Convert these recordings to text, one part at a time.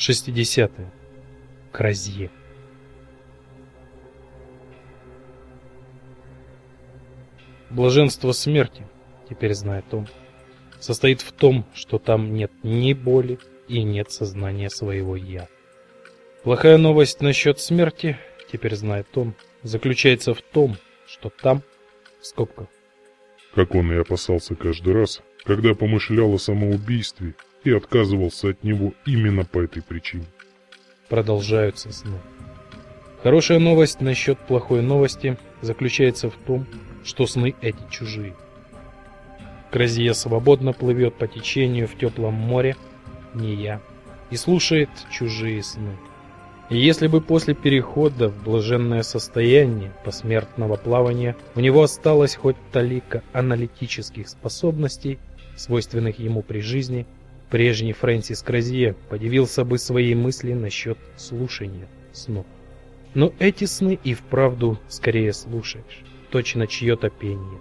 60. -е. Кразье. Блаженство смерти, теперь зная том, состоит в том, что там нет ни боли и нет сознания своего я. Плохая новость насчет смерти, теперь знает он, заключается в том, что там в скобках как он и опасался каждый раз, когда помышлял о самоубийстве и отказывался от него именно по этой причине. Продолжаются сны. Хорошая новость насчет плохой новости заключается в том, что сны эти чужие. Кразия свободно плывет по течению в теплом море, не я, и слушает чужие сны. И если бы после перехода в блаженное состояние посмертного плавания у него осталось хоть талика аналитических способностей, свойственных ему при жизни, прежний Фрэнсис Кразье подивился бы своей мысли насчет слушания снов. Но эти сны и вправду скорее слушаешь, точно чье-то пение.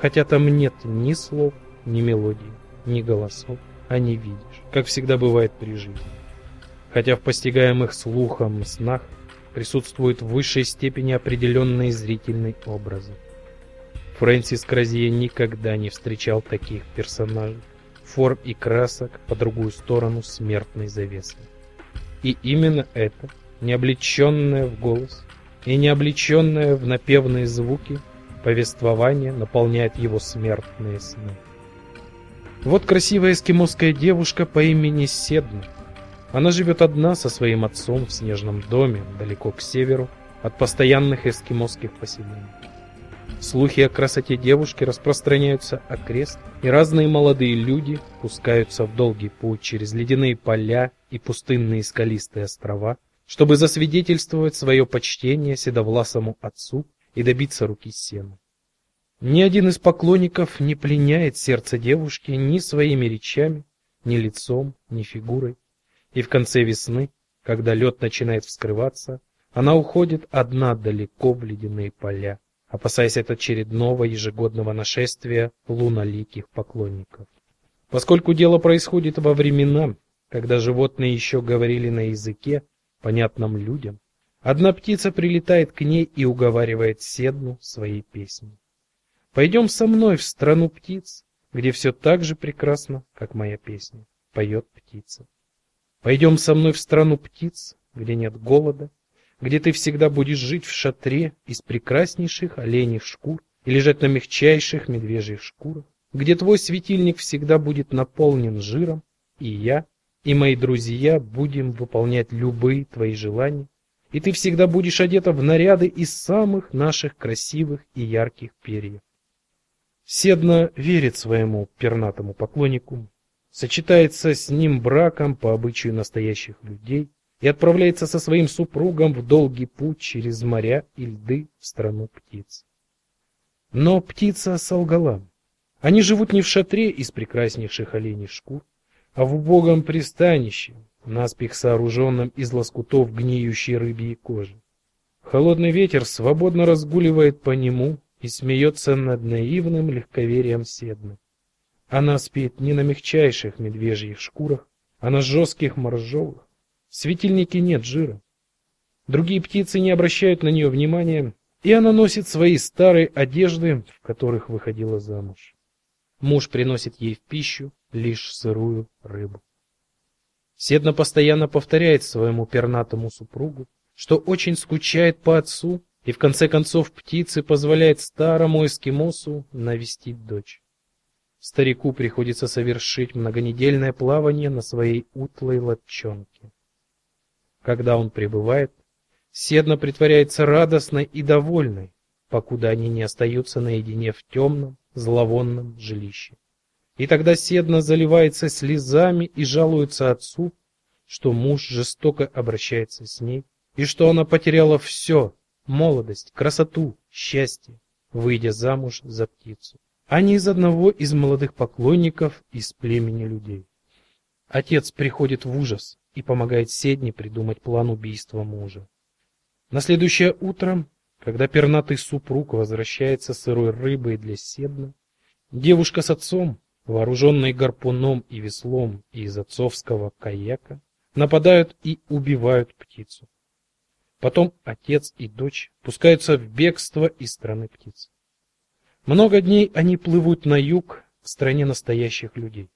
Хотя там нет ни слов, ни мелодий, ни голосов, а не видишь, как всегда бывает при жизни хотя в постигаемых слухом снах присутствуют в высшей степени определенные зрительные образы. Фрэнсис Кразье никогда не встречал таких персонажей, форм и красок по другую сторону смертной завесы. И именно это, не облечённое в голос и не облечённое в напевные звуки, повествование наполняет его смертные сны. Вот красивая эскимосская девушка по имени Седна – она живет одна со своим отцом в снежном доме далеко к северу от постоянных эскимосских поселений. Слухи о красоте девушки распространяются окрест, и разные молодые люди пускаются в долгий путь через ледяные поля и пустынные скалистые острова, чтобы засвидетельствовать свое почтение седовласому отцу и добиться руки сена. Ни один из поклонников не пленяет сердце девушки ни своими речами, ни лицом, ни фигурой и в конце весны, когда лед начинает вскрываться, она уходит одна далеко в ледяные поля, опасаясь от очередного ежегодного нашествия луноликих поклонников. Поскольку дело происходит во времена, когда животные еще говорили на языке, понятном людям, одна птица прилетает к ней и уговаривает седну своей песней. Пойдем со мной в страну птиц, где все так же прекрасно, как моя песня, поет птица. Пойдем со мной в страну птиц, где нет голода, где ты всегда будешь жить в шатре из прекраснейших оленьих шкур и лежать на мягчайших медвежьих шкурах, где твой светильник всегда будет наполнен жиром, и я, и мои друзья будем выполнять любые твои желания, и ты всегда будешь одета в наряды из самых наших красивых и ярких перьев. Седна верит своему пернатому поклоннику, сочетается с ним браком по обычаю настоящих людей и отправляется со своим супругом в долгий путь через моря и льды в страну птиц. Но птица солгала. Они живут не в шатре из прекраснейших оленьих шкур, а в убогом пристанище, наспех сооруженном из лоскутов гниющей рыбьей кожи. Холодный ветер свободно разгуливает по нему и смеется над наивным легковерием седны. Она спит не на мягчайших медвежьих шкурах, а на жестких моржовых. В светильнике нет жира. Другие птицы не обращают на нее внимания, и она носит свои старые одежды, в которых выходила замуж. Муж приносит ей в пищу лишь сырую рыбу. Седна постоянно повторяет своему пернатому супругу, что очень скучает по отцу, и в конце концов птицы позволяет старому эскимосу навестить дочь. Старику приходится совершить многонедельное плавание на своей утлой лодчонке. Когда он прибывает, Седна притворяется радостной и довольной, покуда они не остаются наедине в темном, зловонном жилище. И тогда Седна заливается слезами и жалуется отцу, что муж жестоко обращается с ней, и что она потеряла все: молодость, красоту, счастье, выйдя замуж за птицу а не из одного из молодых поклонников из племени людей. Отец приходит в ужас и помогает Седне придумать план убийства мужа. На следующее утро, когда пернатый супруг возвращается с сырой рыбой для Седны, девушка с отцом, вооруженные гарпуном и веслом из отцовского каяка, нападают и убивают птицу. Потом отец и дочь пускаются в бегство из страны птиц. Много дней они плывут на юг, к стране настоящих людей.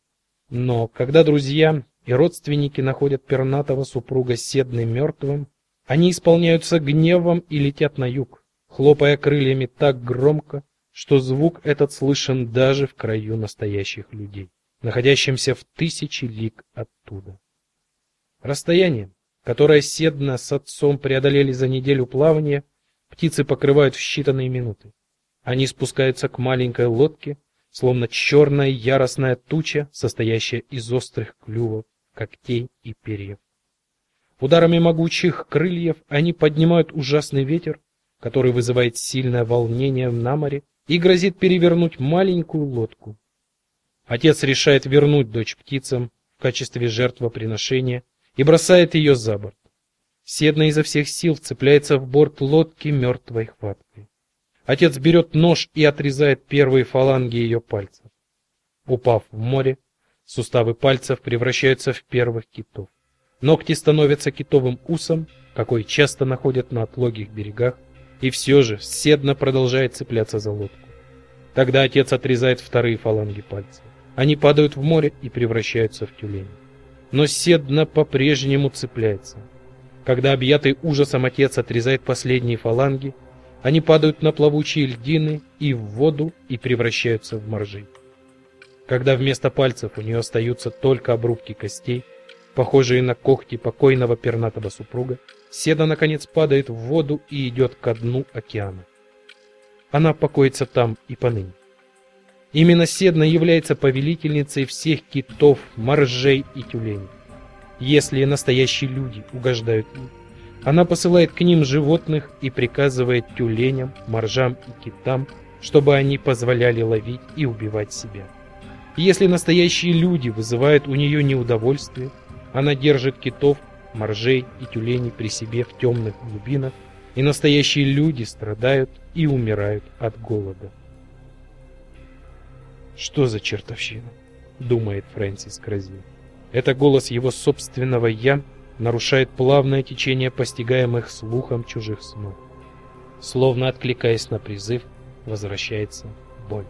Но когда друзья и родственники находят пернатого супруга Седны мертвым, они исполняются гневом и летят на юг, хлопая крыльями так громко, что звук этот слышен даже в краю настоящих людей, находящимся в тысячи лиг оттуда. Расстояние, которое Седна с отцом преодолели за неделю плавания, птицы покрывают в считанные минуты. Они спускаются к маленькой лодке, словно черная яростная туча, состоящая из острых клювов, когтей и перьев. Ударами могучих крыльев они поднимают ужасный ветер, который вызывает сильное волнение на море и грозит перевернуть маленькую лодку. Отец решает вернуть дочь птицам в качестве жертвоприношения и бросает ее за борт. Седна изо всех сил вцепляется в борт лодки мертвой хваткой. Отец берет нож и отрезает первые фаланги ее пальцев. Упав в море, суставы пальцев превращаются в первых китов. Ногти становятся китовым усом, какой часто находят на отлогих берегах, и все же Седна продолжает цепляться за лодку. Тогда отец отрезает вторые фаланги пальцев. Они падают в море и превращаются в тюленей. Но Седна по-прежнему цепляется. Когда объятый ужасом отец отрезает последние фаланги, они падают на плавучие льдины и в воду и превращаются в моржей. Когда вместо пальцев у нее остаются только обрубки костей, похожие на когти покойного пернатого супруга, Седа наконец падает в воду и идет ко дну океана. Она покоится там и поныне. Именно Седна является повелительницей всех китов, моржей и тюленей. Если настоящие люди угождают ей, она посылает к ним животных и приказывает тюленям, моржам и китам, чтобы они позволяли ловить и убивать себя. Если настоящие люди вызывают у нее неудовольствие, она держит китов, моржей и тюленей при себе в темных глубинах, и настоящие люди страдают и умирают от голода. Что за чертовщина, думает Фрэнсис Крази. Это голос его собственного я нарушает плавное течение постигаемых слухом чужих снов. Словно откликаясь на призыв, возвращается боль.